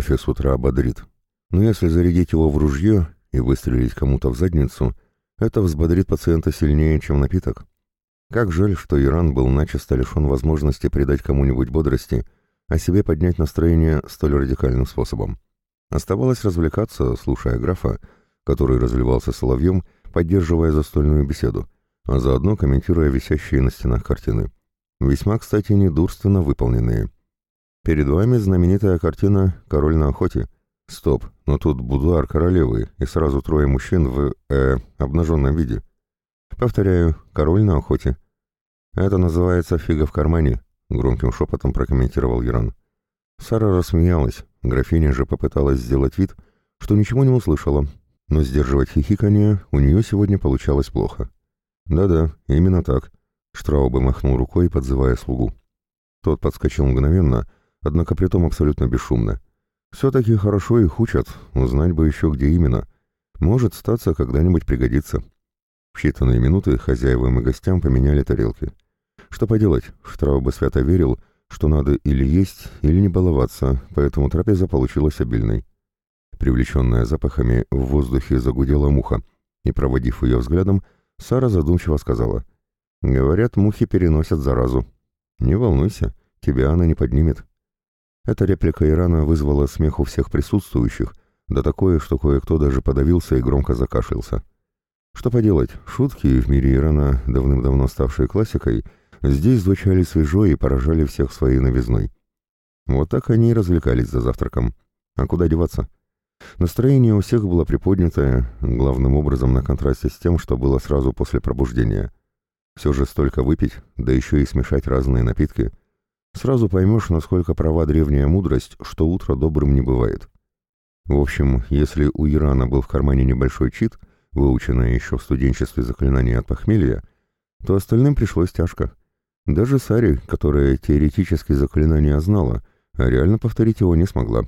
кофе с утра бодрит. Но если зарядить его в ружье и выстрелить кому-то в задницу, это взбодрит пациента сильнее, чем напиток. Как жаль, что Иран был начисто лишен возможности придать кому-нибудь бодрости, а себе поднять настроение столь радикальным способом. Оставалось развлекаться, слушая графа, который разливался соловьем, поддерживая застольную беседу, а заодно комментируя висящие на стенах картины. Весьма, кстати, недурственно выполненные. Перед вами знаменитая картина «Король на охоте». Стоп, но тут будуар королевы и сразу трое мужчин в, э, обнаженном виде. Повторяю, король на охоте. Это называется фига в кармане, громким шепотом прокомментировал Иран. Сара рассмеялась, графиня же попыталась сделать вид, что ничего не услышала, но сдерживать хихикание у нее сегодня получалось плохо. Да-да, именно так. Штраубе махнул рукой, подзывая слугу. Тот подскочил мгновенно, однако притом абсолютно бесшумно. Все-таки хорошо их учат, узнать бы еще где именно. Может, статься когда-нибудь пригодится. В считанные минуты хозяевам и гостям поменяли тарелки. Что поделать, Штраубе свято верил, что надо или есть, или не баловаться, поэтому трапеза получилась обильной. Привлеченная запахами, в воздухе загудела муха, и, проводив ее взглядом, Сара задумчиво сказала, «Говорят, мухи переносят заразу. Не волнуйся, тебя она не поднимет». Эта реплика Ирана вызвала смех у всех присутствующих, да такое, что кое-кто даже подавился и громко закашлялся. Что поделать, шутки в мире Ирана, давным-давно ставшие классикой, здесь звучали свежо и поражали всех своей новизной. Вот так они и развлекались за завтраком. А куда деваться? Настроение у всех было приподнятое, главным образом на контрасте с тем, что было сразу после пробуждения. Все же столько выпить, да еще и смешать разные напитки. Сразу поймешь, насколько права древняя мудрость, что утро добрым не бывает. В общем, если у Ирана был в кармане небольшой чит, выученное еще в студенчестве заклинание от похмелья, то остальным пришлось тяжко. Даже Сари, которая теоретически заклинание знала, а реально повторить его не смогла.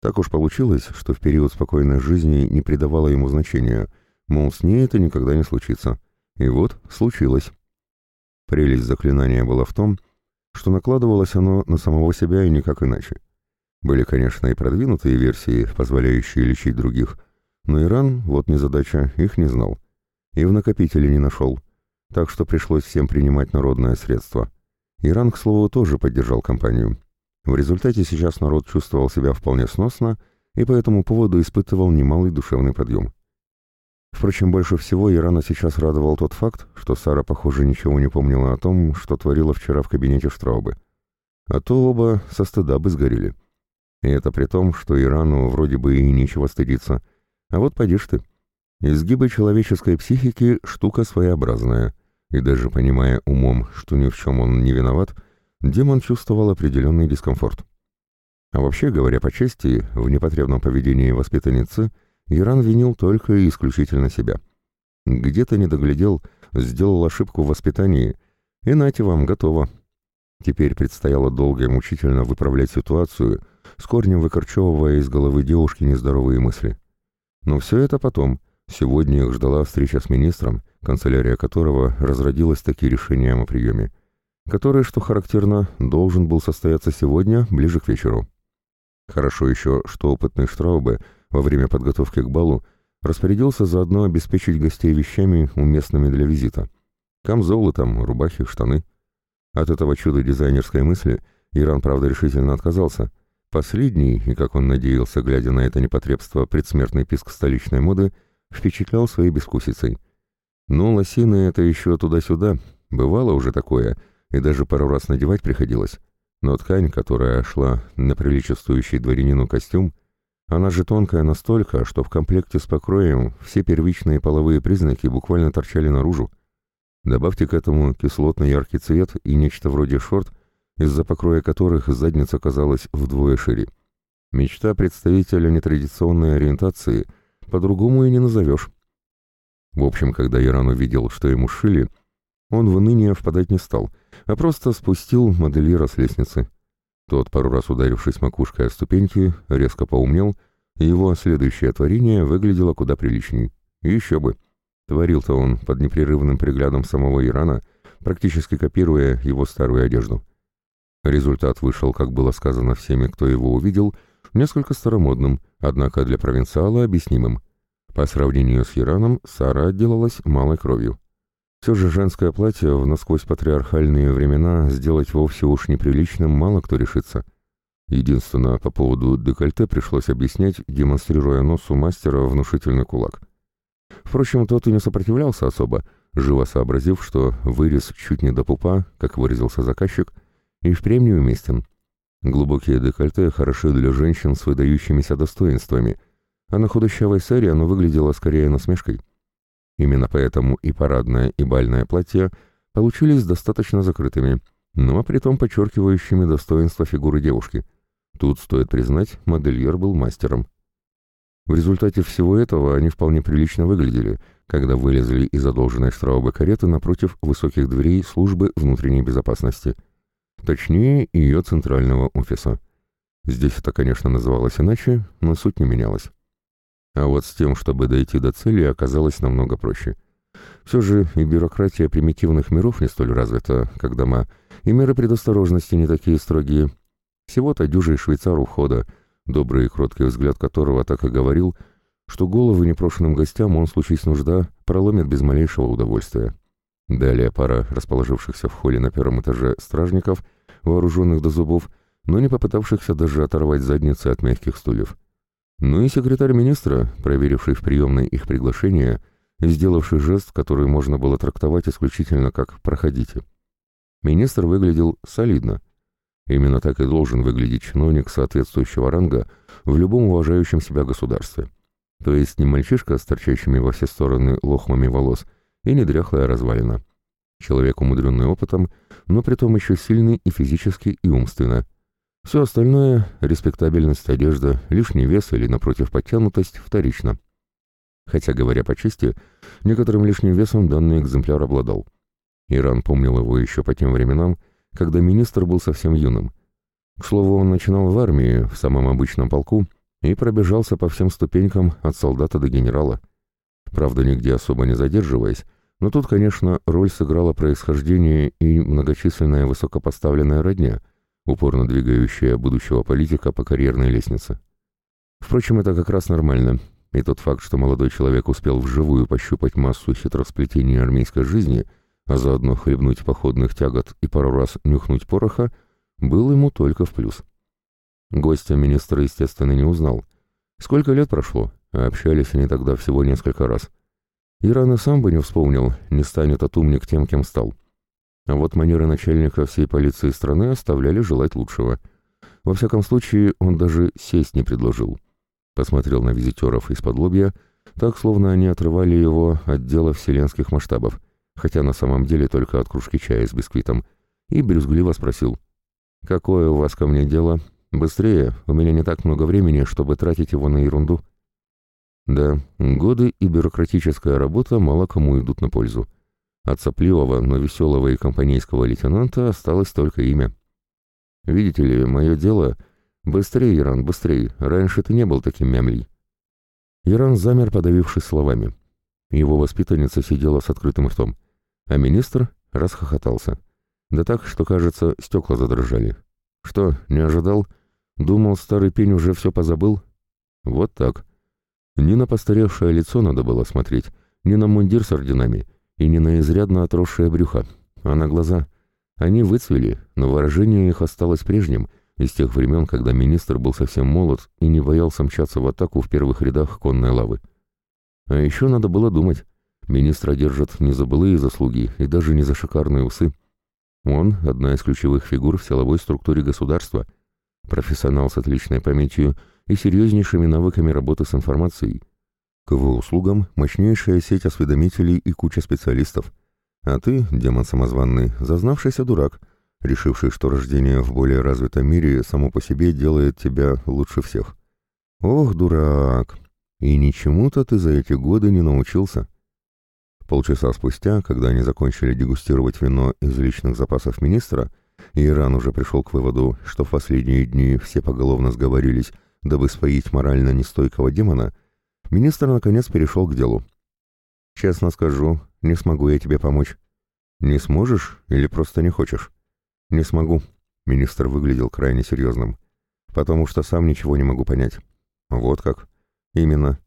Так уж получилось, что в период спокойной жизни не придавала ему значения, мол, с ней это никогда не случится. И вот, случилось. Прелесть заклинания была в том, что накладывалось оно на самого себя и никак иначе. Были, конечно, и продвинутые версии, позволяющие лечить других, но Иран, вот незадача, их не знал. И в накопителе не нашел. Так что пришлось всем принимать народное средство. Иран, к слову, тоже поддержал компанию. В результате сейчас народ чувствовал себя вполне сносно и по этому поводу испытывал немалый душевный подъем. Впрочем, больше всего Ирана сейчас радовал тот факт, что Сара, похоже, ничего не помнила о том, что творила вчера в кабинете Штраубы. А то оба со стыда бы сгорели. И это при том, что Ирану вроде бы и нечего стыдиться. А вот поди ты. Изгибы человеческой психики — штука своеобразная. И даже понимая умом, что ни в чем он не виноват, — демон чувствовал определенный дискомфорт. А вообще, говоря по чести, в непотребном поведении воспитанницы Иран винил только и исключительно себя. Где-то не доглядел, сделал ошибку в воспитании, и нате вам, готово. Теперь предстояло долго и мучительно выправлять ситуацию, с корнем выкорчевывая из головы девушки нездоровые мысли. Но все это потом. Сегодня их ждала встреча с министром, канцелярия которого разродилась таки решением о приеме который, что характерно, должен был состояться сегодня, ближе к вечеру. Хорошо еще, что опытный Штраубе во время подготовки к балу распорядился заодно обеспечить гостей вещами, уместными для визита. Камзолы там, рубахи, штаны. От этого чуда дизайнерской мысли Иран, правда, решительно отказался. Последний, и, как он надеялся, глядя на это непотребство, предсмертный писк столичной моды, впечатлял своей бескусицей. Ну, лосины — это еще туда-сюда. Бывало уже такое — и даже пару раз надевать приходилось. Но ткань, которая шла на приличествующий дворянину костюм, она же тонкая настолько, что в комплекте с покроем все первичные половые признаки буквально торчали наружу. Добавьте к этому кислотно яркий цвет и нечто вроде шорт, из-за покроя которых задница казалась вдвое шире. Мечта представителя нетрадиционной ориентации по-другому и не назовешь. В общем, когда Иран увидел, что ему шили, он в уныние впадать не стал — а просто спустил модельера с лестницы. Тот, пару раз ударившись макушкой о ступеньки, резко поумнел, и его следующее творение выглядело куда приличней. Еще бы. Творил-то он под непрерывным приглядом самого Ирана, практически копируя его старую одежду. Результат вышел, как было сказано всеми, кто его увидел, несколько старомодным, однако для провинциала объяснимым. По сравнению с Ираном, Сара отделалась малой кровью. Все же женское платье в насквозь патриархальные времена сделать вовсе уж неприличным мало кто решится. Единственное, по поводу декольте пришлось объяснять, демонстрируя носу мастера внушительный кулак. Впрочем, тот и не сопротивлялся особо, живо сообразив, что вырез чуть не до пупа, как выразился заказчик, и впрямь неуместен. Глубокие декольте хороши для женщин с выдающимися достоинствами, а на худощавой Сэре оно выглядело скорее насмешкой. Именно поэтому и парадное, и бальное платье получились достаточно закрытыми, но при том подчеркивающими достоинство фигуры девушки. Тут, стоит признать, модельер был мастером. В результате всего этого они вполне прилично выглядели, когда вылезли из задолженной штраубы кареты напротив высоких дверей службы внутренней безопасности — Точнее, ее центрального офиса. Здесь это, конечно, называлось иначе, но суть не менялась. А вот с тем, чтобы дойти до цели, оказалось намного проще. Все же и бюрократия примитивных миров не столь развита, как дома, и меры предосторожности не такие строгие. Всего-то дюжий швейцар ухода, добрый и кроткий взгляд которого так и говорил, что головы непрошенным гостям он, случись нужда, проломит без малейшего удовольствия. Далее пара расположившихся в холле на первом этаже стражников, вооруженных до зубов, но не попытавшихся даже оторвать задницы от мягких стульев. Ну и секретарь министра, проверивший в приемной их приглашение, сделавший жест, который можно было трактовать исключительно как «проходите». Министр выглядел солидно. Именно так и должен выглядеть чиновник соответствующего ранга в любом уважающем себя государстве. То есть не мальчишка с торчащими во все стороны лохмами волос – и недряхлая развалина. Человек, умудренный опытом, но при том еще сильный и физически, и умственно. Все остальное — респектабельность, одежда, лишний вес или, напротив, подтянутость — вторично. Хотя, говоря по чести, некоторым лишним весом данный экземпляр обладал. Иран помнил его еще по тем временам, когда министр был совсем юным. К слову, он начинал в армии, в самом обычном полку, и пробежался по всем ступенькам от солдата до генерала. Правда, нигде особо не задерживаясь, но тут, конечно, роль сыграло происхождение и многочисленная высокопоставленная родня, упорно двигающая будущего политика по карьерной лестнице. Впрочем, это как раз нормально, и тот факт, что молодой человек успел вживую пощупать массу хитросплетений армейской жизни, а заодно хлебнуть походных тягот и пару раз нюхнуть пороха, был ему только в плюс. Гостя министра, естественно, не узнал. Сколько лет прошло, общались они тогда всего несколько раз — Иран и сам бы не вспомнил, не станет от умник тем, кем стал. А вот манеры начальника всей полиции страны оставляли желать лучшего. Во всяком случае, он даже сесть не предложил. Посмотрел на визитеров из-под лобья, так, словно они отрывали его от дела вселенских масштабов, хотя на самом деле только от кружки чая с бисквитом, и брюзгливо спросил. «Какое у вас ко мне дело? Быстрее, у меня не так много времени, чтобы тратить его на ерунду». Да, годы и бюрократическая работа мало кому идут на пользу. От сопливого, но веселого и компанейского лейтенанта осталось только имя. Видите ли, мое дело... Быстрее, Иран, быстрее. Раньше ты не был таким мямлей. Иран замер, подавившись словами. Его воспитанница сидела с открытым ртом, а министр расхохотался. Да так, что, кажется, стекла задрожали. Что, не ожидал? Думал, старый пень уже все позабыл? Вот так. Не на постаревшее лицо надо было смотреть, не на мундир с орденами и не на изрядно отросшее брюхо, а на глаза. Они выцвели, но выражение их осталось прежним, из тех времен, когда министр был совсем молод и не боялся мчаться в атаку в первых рядах конной лавы. А еще надо было думать. Министра держат не за былые заслуги и даже не за шикарные усы. Он — одна из ключевых фигур в силовой структуре государства, профессионал с отличной памятью — и серьезнейшими навыками работы с информацией. К его услугам мощнейшая сеть осведомителей и куча специалистов. А ты, демон самозванный, зазнавшийся дурак, решивший, что рождение в более развитом мире само по себе делает тебя лучше всех. Ох, дурак! И ничему-то ты за эти годы не научился. Полчаса спустя, когда они закончили дегустировать вино из личных запасов министра, и Иран уже пришел к выводу, что в последние дни все поголовно сговорились Дабы споить морально нестойкого демона, министр наконец перешел к делу. «Честно скажу, не смогу я тебе помочь». «Не сможешь или просто не хочешь?» «Не смогу», — министр выглядел крайне серьезным. потому что сам ничего не могу понять. Вот как? Именно.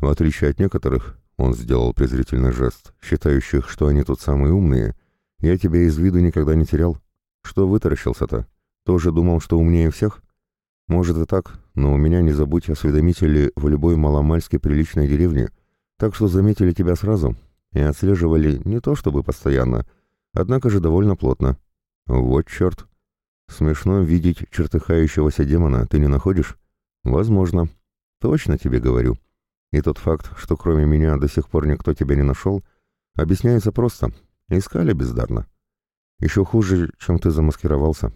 В отличие от некоторых, он сделал презрительный жест, считающих, что они тут самые умные, я тебя из виду никогда не терял. Что вытаращился-то? Тоже думал, что умнее всех? Может и так, но у меня, не забудь, осведомители в любой маломальски приличной деревне, так что заметили тебя сразу и отслеживали не то чтобы постоянно, однако же довольно плотно. Вот черт. Смешно видеть чертыхающегося демона, ты не находишь? Возможно. Точно тебе говорю. И тот факт, что кроме меня до сих пор никто тебя не нашел, объясняется просто. Искали бездарно. Еще хуже, чем ты замаскировался.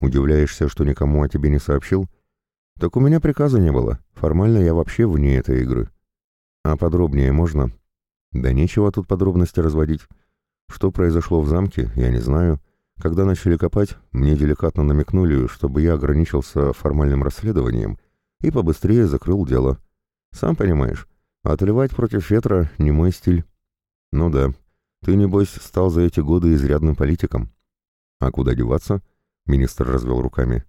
Удивляешься, что никому о тебе не сообщил? Так у меня приказа не было. Формально я вообще вне этой игры. А подробнее можно? Да нечего тут подробности разводить. Что произошло в замке, я не знаю. Когда начали копать, мне деликатно намекнули, чтобы я ограничился формальным расследованием и побыстрее закрыл дело. Сам понимаешь, отливать против ветра не мой стиль. Ну да, ты, небось, стал за эти годы изрядным политиком. А куда деваться? Министр развел руками.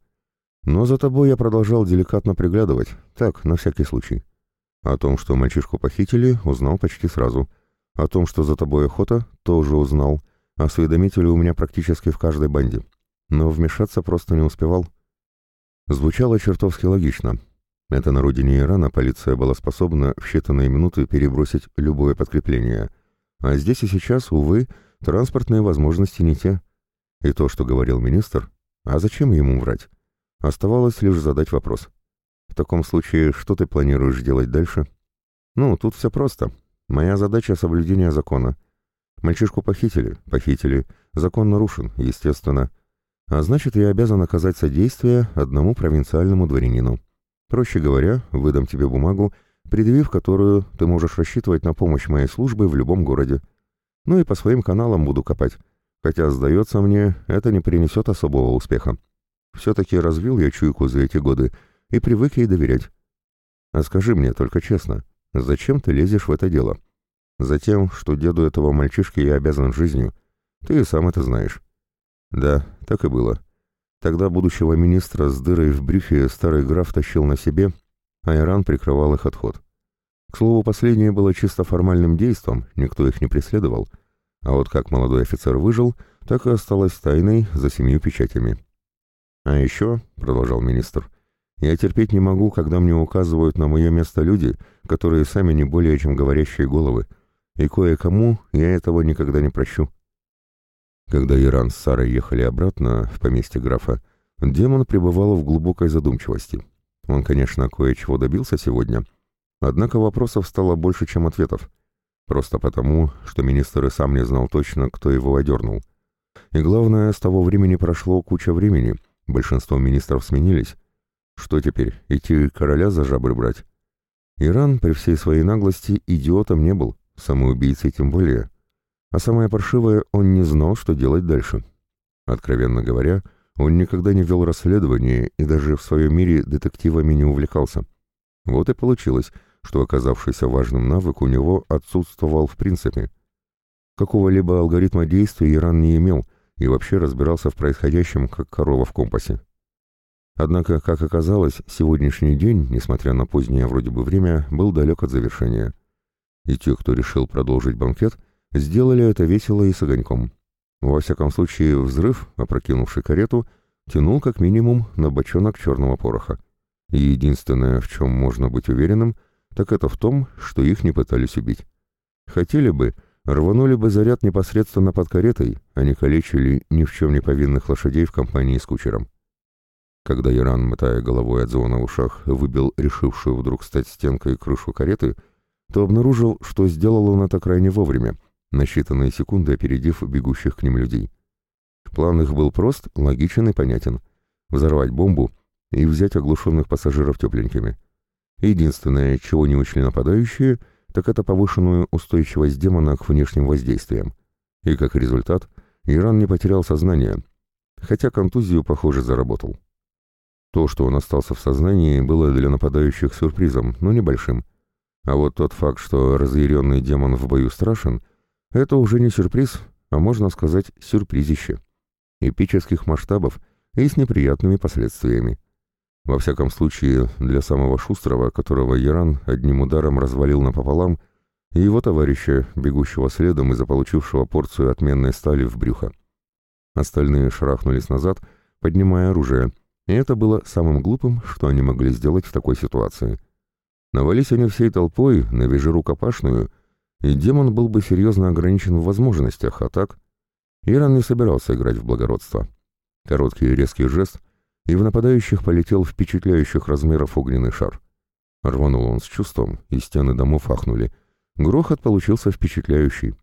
Но за тобой я продолжал деликатно приглядывать, так, на всякий случай. О том, что мальчишку похитили, узнал почти сразу. О том, что за тобой охота, тоже узнал. Осведомители у меня практически в каждой банде. Но вмешаться просто не успевал. Звучало чертовски логично. Это на родине Ирана полиция была способна в считанные минуты перебросить любое подкрепление — а здесь и сейчас, увы, транспортные возможности не те. И то, что говорил министр, а зачем ему врать? Оставалось лишь задать вопрос. В таком случае, что ты планируешь делать дальше? Ну, тут все просто. Моя задача — соблюдение закона. Мальчишку похитили, похитили. Закон нарушен, естественно. А значит, я обязан оказать содействие одному провинциальному дворянину. Проще говоря, выдам тебе бумагу, предъявив которую ты можешь рассчитывать на помощь моей службы в любом городе. Ну и по своим каналам буду копать, хотя, сдается мне, это не принесет особого успеха. Все-таки развил я чуйку за эти годы и привык ей доверять. А скажи мне только честно, зачем ты лезешь в это дело? Затем, что деду этого мальчишки я обязан жизнью. Ты и сам это знаешь. Да, так и было. Тогда будущего министра с дырой в брюхе старый граф тащил на себе, а Иран прикрывал их отход. К слову, последнее было чисто формальным действом, никто их не преследовал, а вот как молодой офицер выжил, так и осталось тайной за семью печатями. «А еще», — продолжал министр, — «я терпеть не могу, когда мне указывают на мое место люди, которые сами не более чем говорящие головы, и кое-кому я этого никогда не прощу». Когда Иран с Сарой ехали обратно в поместье графа, демон пребывал в глубокой задумчивости. Он, конечно, кое-чего добился сегодня, однако вопросов стало больше, чем ответов. Просто потому, что министр и сам не знал точно, кто его одернул. И главное, с того времени прошло куча времени, большинство министров сменились. Что теперь, идти короля за жабры брать? Иран при всей своей наглости идиотом не был, самоубийцей тем более. А самое паршивое, он не знал, что делать дальше. Откровенно говоря, он никогда не вел расследование и даже в своем мире детективами не увлекался. Вот и получилось, что оказавшийся важным навык у него отсутствовал в принципе. Какого-либо алгоритма действий Иран не имел и вообще разбирался в происходящем, как корова в компасе. Однако, как оказалось, сегодняшний день, несмотря на позднее вроде бы время, был далек от завершения. И те, кто решил продолжить банкет, сделали это весело и с огоньком. Во всяком случае, взрыв, опрокинувший карету, тянул как минимум на бочонок черного пороха. И единственное, в чем можно быть уверенным, так это в том, что их не пытались убить. Хотели бы, рванули бы заряд непосредственно под каретой, а не калечили ни в чем не повинных лошадей в компании с кучером. Когда Иран, мотая головой от звона в ушах, выбил решившую вдруг стать стенкой крышу кареты, то обнаружил, что сделал он это крайне вовремя — на считанные секунды опередив бегущих к ним людей. План их был прост, логичен и понятен. Взорвать бомбу и взять оглушенных пассажиров тепленькими. Единственное, чего не учли нападающие, так это повышенную устойчивость демона к внешним воздействиям. И как результат, Иран не потерял сознание, хотя контузию, похоже, заработал. То, что он остался в сознании, было для нападающих сюрпризом, но небольшим. А вот тот факт, что разъяренный демон в бою страшен, это уже не сюрприз, а можно сказать сюрпризище. Эпических масштабов и с неприятными последствиями. Во всяком случае, для самого шустрого, которого Яран одним ударом развалил напополам, и его товарища, бегущего следом и заполучившего порцию отменной стали в брюхо. Остальные шарахнулись назад, поднимая оружие, и это было самым глупым, что они могли сделать в такой ситуации. Навались они всей толпой на вижу рукопашную, и демон был бы серьезно ограничен в возможностях, а так... Иран не собирался играть в благородство. Короткий и резкий жест, и в нападающих полетел впечатляющих размеров огненный шар. Рванул он с чувством, и стены домов ахнули. Грохот получился впечатляющий.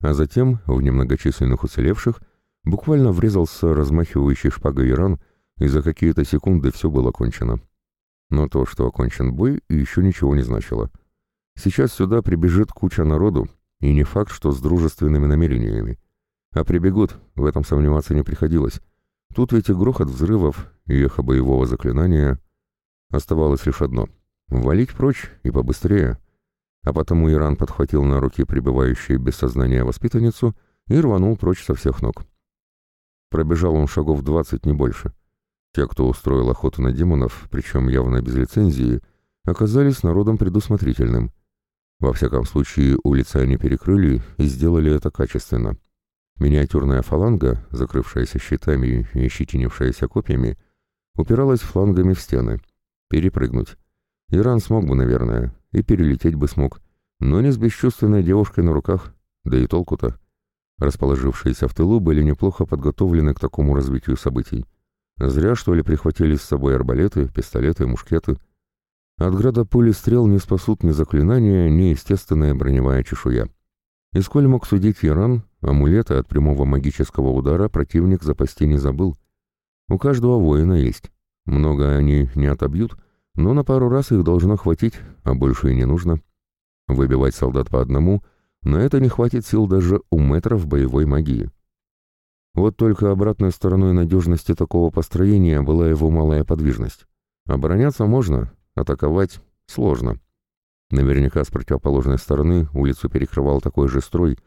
А затем в немногочисленных уцелевших буквально врезался размахивающий шпагой Иран, и за какие-то секунды все было кончено. Но то, что окончен бой, еще ничего не значило. Сейчас сюда прибежит куча народу, и не факт, что с дружественными намерениями. А прибегут, в этом сомневаться не приходилось. Тут ведь и грохот взрывов, и эхо боевого заклинания. Оставалось лишь одно — валить прочь и побыстрее. А потому Иран подхватил на руки пребывающую без сознания воспитанницу и рванул прочь со всех ног. Пробежал он шагов двадцать, не больше. Те, кто устроил охоту на демонов, причем явно без лицензии, оказались народом предусмотрительным. Во всяком случае, улицы они перекрыли и сделали это качественно. Миниатюрная фаланга, закрывшаяся щитами и ощетинившаяся копьями, упиралась флангами в стены. Перепрыгнуть. Иран смог бы, наверное, и перелететь бы смог, но не с бесчувственной девушкой на руках, да и толку-то. Расположившиеся в тылу были неплохо подготовлены к такому развитию событий. Зря, что ли, прихватили с собой арбалеты, пистолеты, мушкеты. От града пули стрел не спасут ни заклинания, ни естественная броневая чешуя. И сколь мог судить Иран, амулеты от прямого магического удара противник запасти не забыл. У каждого воина есть. Много они не отобьют, но на пару раз их должно хватить, а больше и не нужно. Выбивать солдат по одному, на это не хватит сил даже у метров боевой магии. Вот только обратной стороной надежности такого построения была его малая подвижность. Обороняться можно, атаковать сложно. Наверняка с противоположной стороны улицу перекрывал такой же строй,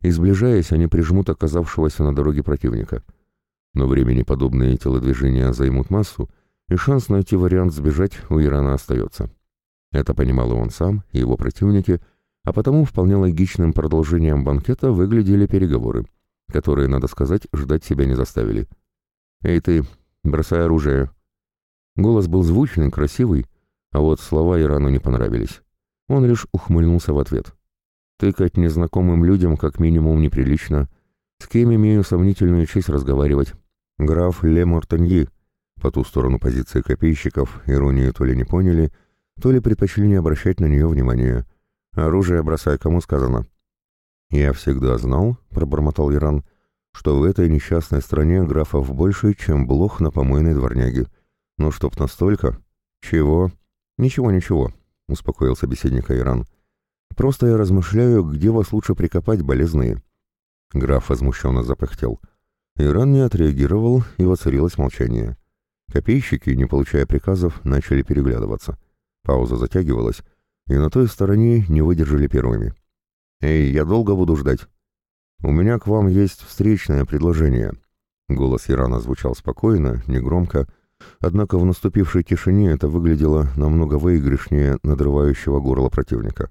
и, сближаясь, они прижмут оказавшегося на дороге противника. Но времени подобные телодвижения займут массу, и шанс найти вариант сбежать у Ирана остается. Это понимал и он сам, и его противники, а потому вполне логичным продолжением банкета выглядели переговоры — которые, надо сказать, ждать себя не заставили. «Эй ты, бросай оружие!» Голос был звучный, красивый, а вот слова Ирану не понравились. Он лишь ухмыльнулся в ответ. «Тыкать незнакомым людям как минимум неприлично. С кем имею сомнительную честь разговаривать? Граф Ле Мортеньи». По ту сторону позиции копейщиков иронии то ли не поняли, то ли предпочли не обращать на нее внимания. «Оружие бросай, кому сказано». «Я всегда знал», — пробормотал Иран, — «что в этой несчастной стране графов больше, чем блох на помойной дворняге. Но чтоб настолько...» «Чего?» «Ничего, ничего», — успокоил собеседника Иран. «Просто я размышляю, где вас лучше прикопать, болезные». Граф возмущенно запыхтел. Иран не отреагировал, и воцарилось молчание. Копейщики, не получая приказов, начали переглядываться. Пауза затягивалась, и на той стороне не выдержали первыми. «Эй, я долго буду ждать?» «У меня к вам есть встречное предложение». Голос Ирана звучал спокойно, негромко, однако в наступившей тишине это выглядело намного выигрышнее надрывающего горло противника.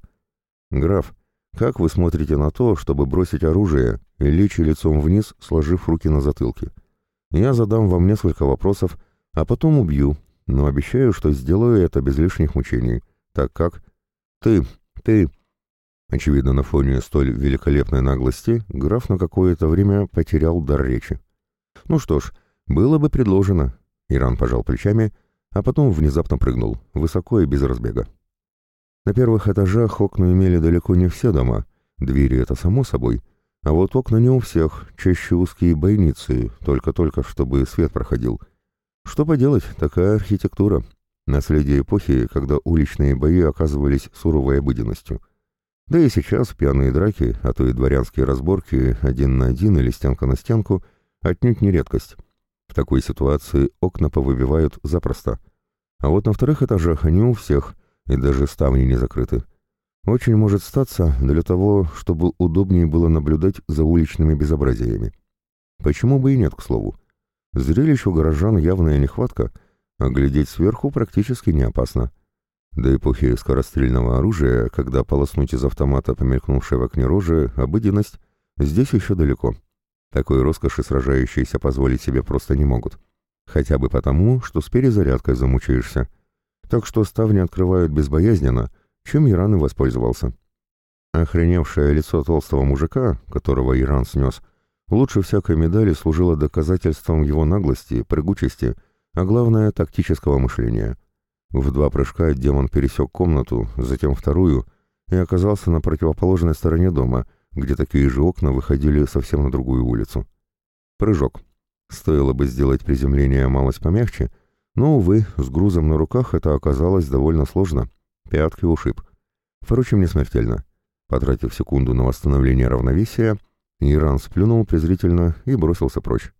«Граф, как вы смотрите на то, чтобы бросить оружие и лечь лицом вниз, сложив руки на затылке? Я задам вам несколько вопросов, а потом убью, но обещаю, что сделаю это без лишних мучений, так как... Ты, ты, Очевидно, на фоне столь великолепной наглости граф на какое-то время потерял дар речи. Ну что ж, было бы предложено. Иран пожал плечами, а потом внезапно прыгнул, высоко и без разбега. На первых этажах окна имели далеко не все дома, двери это само собой, а вот окна не у всех, чаще узкие бойницы, только-только, чтобы свет проходил. Что поделать, такая архитектура, наследие эпохи, когда уличные бои оказывались суровой обыденностью — да и сейчас пьяные драки, а то и дворянские разборки один на один или стенка на стенку, отнюдь не редкость. Такой ситуации окна повыбивают запросто. А вот на вторых этажах они у всех, и даже ставни не закрыты. Очень может статься для того, чтобы удобнее было наблюдать за уличными безобразиями. Почему бы и нет, к слову. Зрелищ у горожан явная нехватка, а глядеть сверху практически не опасно. До эпохи скорострельного оружия, когда полоснуть из автомата помелькнувшей в окне рожи, обыденность, здесь еще далеко. Такой роскоши сражающиеся позволить себе просто не могут. Хотя бы потому, что с перезарядкой замучаешься. Так что ставни открывают безбоязненно, чем Иран и воспользовался. Охреневшее лицо толстого мужика, которого Иран снес, лучше всякой медали служило доказательством его наглости, прыгучести, а главное, тактического мышления. В два прыжка демон пересек комнату, затем вторую, и оказался на противоположной стороне дома, где такие же окна выходили совсем на другую улицу. Прыжок. Стоило бы сделать приземление малость помягче, но, увы, с грузом на руках это оказалось довольно сложно. Пятки ушиб. Впрочем, не смертельно. Потратив секунду на восстановление равновесия, Иран сплюнул презрительно и бросился прочь.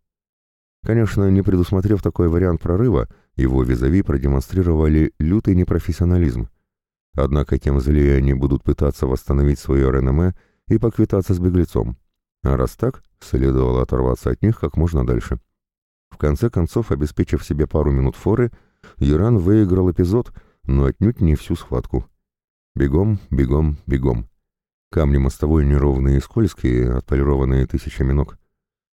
Конечно, не предусмотрев такой вариант прорыва, его визави продемонстрировали лютый непрофессионализм. Однако тем злее они будут пытаться восстановить свое реноме и поквитаться с беглецом. А раз так, следовало оторваться от них как можно дальше. В конце концов, обеспечив себе пару минут форы, Иран выиграл эпизод, но отнюдь не всю схватку. Бегом, бегом, бегом. Камни мостовой неровные и скользкие, отполированные тысячами ног.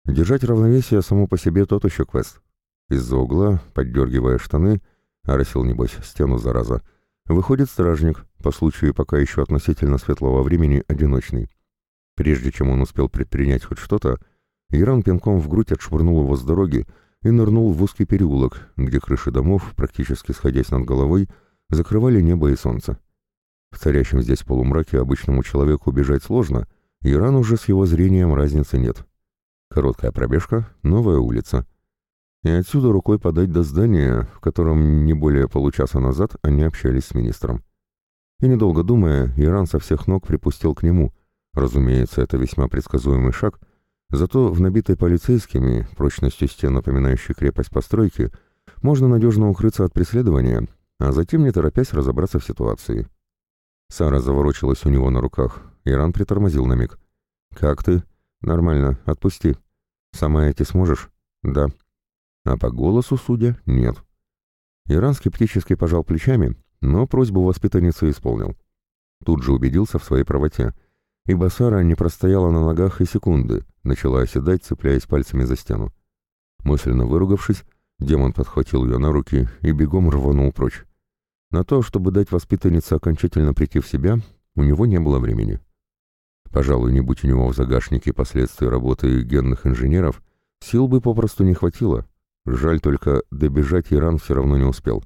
Держать равновесие само по себе тот еще квест. Из-за угла, поддергивая штаны, оросил, небось, стену зараза, выходит стражник, по случаю пока еще относительно светлого времени одиночный. Прежде чем он успел предпринять хоть что-то, Иран пинком в грудь отшвырнул его с дороги и нырнул в узкий переулок, где крыши домов, практически сходясь над головой, закрывали небо и солнце. В царящем здесь полумраке обычному человеку бежать сложно, и ран уже с его зрением разницы нет. Короткая пробежка, новая улица. И отсюда рукой подать до здания, в котором не более получаса назад они общались с министром. И недолго думая, Иран со всех ног припустил к нему. Разумеется, это весьма предсказуемый шаг, зато в набитой полицейскими, прочностью стен напоминающей крепость постройки, можно надежно укрыться от преследования, а затем не торопясь разобраться в ситуации. Сара заворочилась у него на руках. Иран притормозил на миг. «Как ты?» «Нормально, отпусти. Сама идти сможешь?» «Да». А по голосу, судя, нет. Иран скептически пожал плечами, но просьбу воспитанницы исполнил. Тут же убедился в своей правоте, ибо Сара не простояла на ногах и секунды, начала оседать, цепляясь пальцами за стену. Мысленно выругавшись, демон подхватил ее на руки и бегом рванул прочь. На то, чтобы дать воспитаннице окончательно прийти в себя, у него не было времени. Пожалуй, не будь у него в загашнике последствий работы генных инженеров, сил бы попросту не хватило. Жаль только, добежать Иран все равно не успел.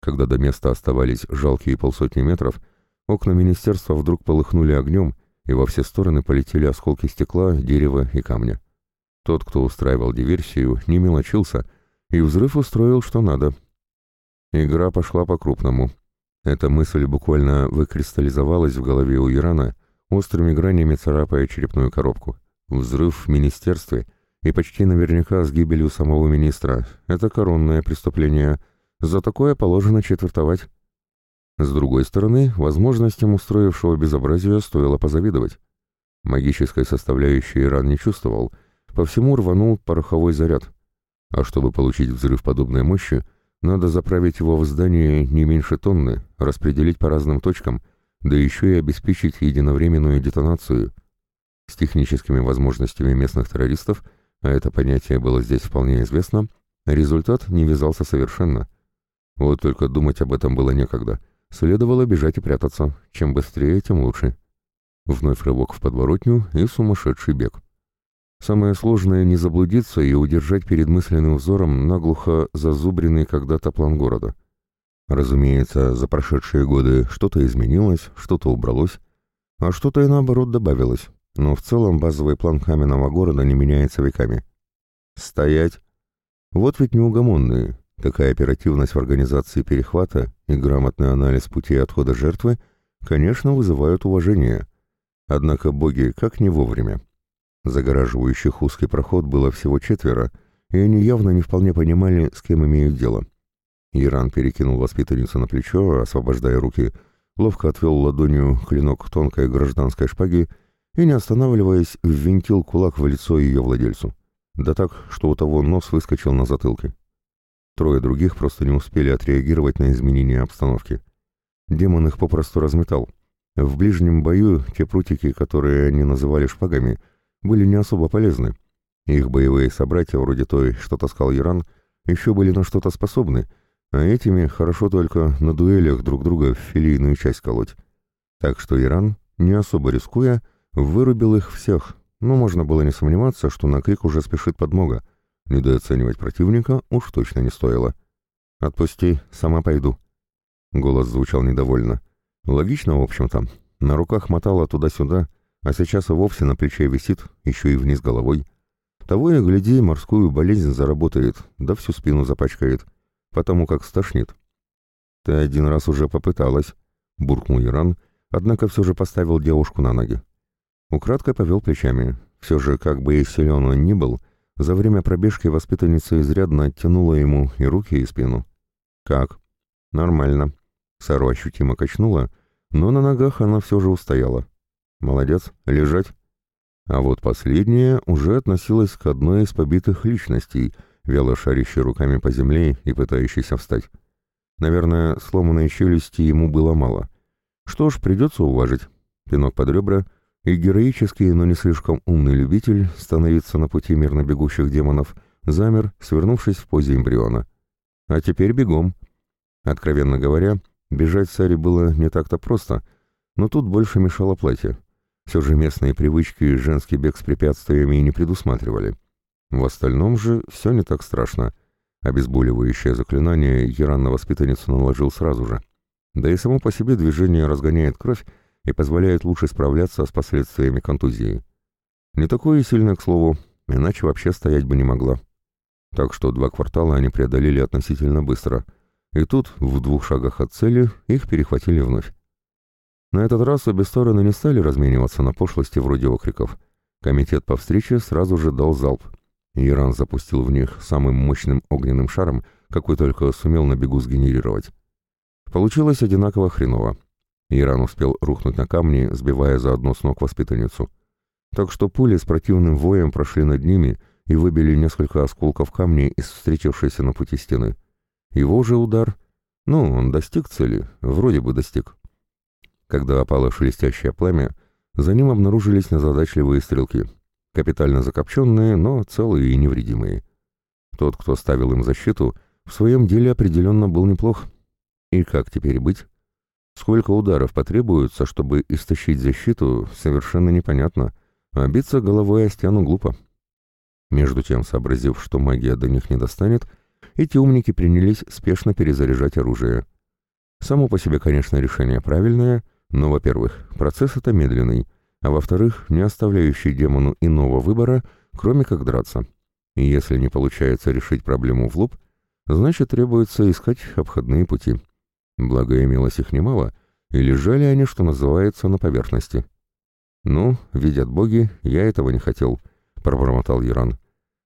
Когда до места оставались жалкие полсотни метров, окна министерства вдруг полыхнули огнем, и во все стороны полетели осколки стекла, дерева и камня. Тот, кто устраивал диверсию, не мелочился, и взрыв устроил что надо, Игра пошла по-крупному. Эта мысль буквально выкристаллизовалась в голове у Ирана, острыми гранями царапая черепную коробку. Взрыв в министерстве и почти наверняка с гибелью самого министра — это коронное преступление. За такое положено четвертовать. С другой стороны, возможностям устроившего безобразия стоило позавидовать. Магической составляющей Иран не чувствовал, по всему рванул пороховой заряд. А чтобы получить взрыв подобной мощи, надо заправить его в здание не меньше тонны, распределить по разным точкам, да еще и обеспечить единовременную детонацию. С техническими возможностями местных террористов, а это понятие было здесь вполне известно, результат не вязался совершенно. Вот только думать об этом было некогда. Следовало бежать и прятаться. Чем быстрее, тем лучше. Вновь рывок в подворотню и сумасшедший бег. Самое сложное — не заблудиться и удержать перед мысленным взором наглухо зазубренный когда-то план города. Разумеется, за прошедшие годы что-то изменилось, что-то убралось, а что-то и наоборот добавилось, но в целом базовый план каменного города не меняется веками. Стоять! Вот ведь неугомонные. Такая оперативность в организации перехвата и грамотный анализ пути отхода жертвы, конечно, вызывают уважение. Однако боги как не вовремя. Загораживающих узкий проход было всего четверо, и они явно не вполне понимали, с кем имеют дело. Иран перекинул воспитанницу на плечо, освобождая руки, ловко отвел ладонью клинок тонкой гражданской шпаги и, не останавливаясь, ввинтил кулак в лицо ее владельцу. Да так, что у того нос выскочил на затылке. Трое других просто не успели отреагировать на изменения обстановки. Демон их попросту разметал. В ближнем бою те прутики, которые они называли шпагами, были не особо полезны. Их боевые собратья, вроде той, что таскал Иран, еще были на что-то способны, а этими хорошо только на дуэлях друг друга в филейную часть колоть. Так что Иран, не особо рискуя, вырубил их всех, но можно было не сомневаться, что на крик уже спешит подмога. Недооценивать противника уж точно не стоило. «Отпусти, сама пойду». Голос звучал недовольно. Логично, в общем-то. На руках мотала туда-сюда, а сейчас и вовсе на плече висит, еще и вниз головой. Того и гляди, морскую болезнь заработает, да всю спину запачкает, потому как стошнит. «Ты один раз уже попыталась», — буркнул Иран, однако все же поставил девушку на ноги. Украдкой повел плечами. Все же, как бы и силен он ни был, за время пробежки воспитанница изрядно оттянула ему и руки, и спину. «Как?» «Нормально». Сару ощутимо качнула, но на ногах она все же устояла. «Молодец, лежать». А вот последняя уже относилась к одной из побитых личностей, вяло шарящей руками по земле и пытающейся встать. Наверное, сломанной челюсти ему было мало. Что ж, придется уважить. Пинок под ребра, и героический, но не слишком умный любитель становиться на пути мирно бегущих демонов замер, свернувшись в позе эмбриона. А теперь бегом. Откровенно говоря, бежать Саре было не так-то просто, но тут больше мешало платье. Все же местные привычки женский бег с препятствиями не предусматривали. В остальном же все не так страшно. Обезболивающее заклинание Яран на воспитанницу наложил сразу же. Да и само по себе движение разгоняет кровь и позволяет лучше справляться с последствиями контузии. Не такое сильное, к слову, иначе вообще стоять бы не могла. Так что два квартала они преодолели относительно быстро, и тут, в двух шагах от цели, их перехватили вновь. На этот раз обе стороны не стали размениваться на пошлости вроде окриков. Комитет по встрече сразу же дал залп. Иран запустил в них самым мощным огненным шаром, какой только сумел на бегу сгенерировать. Получилось одинаково хреново. Иран успел рухнуть на камни, сбивая заодно с ног воспитанницу. Так что пули с противным воем прошли над ними и выбили несколько осколков камней из встретившейся на пути стены. Его же удар... Ну, он достиг цели, вроде бы достиг. Когда опало шелестящее пламя, за ним обнаружились незадачливые стрелки. Капитально закопченные, но целые и невредимые. Тот, кто ставил им защиту, в своем деле определенно был неплох. И как теперь быть? Сколько ударов потребуется, чтобы истощить защиту, совершенно непонятно, а биться головой о стену глупо. Между тем, сообразив, что магия до них не достанет, эти умники принялись спешно перезаряжать оружие. Само по себе, конечно, решение правильное — но, во-первых, процесс это медленный, а во-вторых, не оставляющий демону иного выбора, кроме как драться. И если не получается решить проблему в лоб, значит требуется искать обходные пути. Благо имелось их немало, и лежали они, что называется, на поверхности. «Ну, видят боги, я этого не хотел», — пробормотал Иран.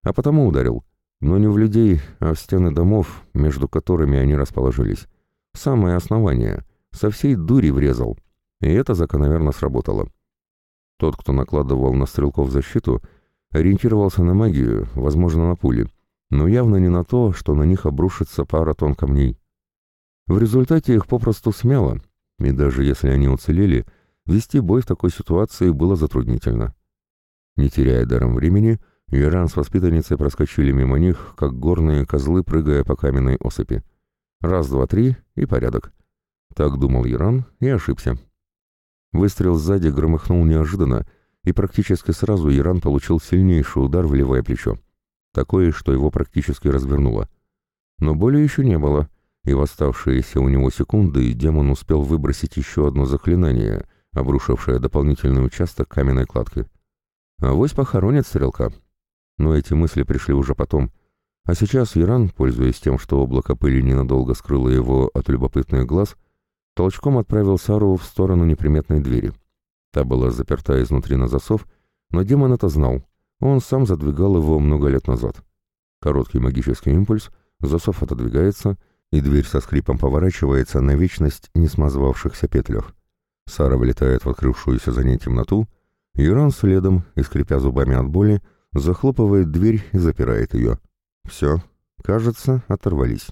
«А потому ударил. Но не в людей, а в стены домов, между которыми они расположились. Самое основание. Со всей дури врезал. И это закономерно сработало. Тот, кто накладывал на стрелков защиту, ориентировался на магию, возможно, на пули, но явно не на то, что на них обрушится пара тонн камней. В результате их попросту смело, и даже если они уцелели, вести бой в такой ситуации было затруднительно. Не теряя даром времени, Иран с воспитанницей проскочили мимо них, как горные козлы, прыгая по каменной осыпи. Раз, два, три — и порядок. Так думал Иран и ошибся. Выстрел сзади громыхнул неожиданно, и практически сразу Иран получил сильнейший удар в левое плечо. Такое, что его практически развернуло. Но боли еще не было, и в оставшиеся у него секунды демон успел выбросить еще одно заклинание, обрушившее дополнительный участок каменной кладки. А вось похоронит стрелка. Но эти мысли пришли уже потом. А сейчас Иран, пользуясь тем, что облако пыли ненадолго скрыло его от любопытных глаз, толчком отправил Сару в сторону неприметной двери. Та была заперта изнутри на засов, но демон это знал. Он сам задвигал его много лет назад. Короткий магический импульс, засов отодвигается, и дверь со скрипом поворачивается на вечность не смазывавшихся петлях. Сара вылетает в открывшуюся за ней темноту, и следом, и скрипя зубами от боли, захлопывает дверь и запирает ее. Все, Кажется, оторвались.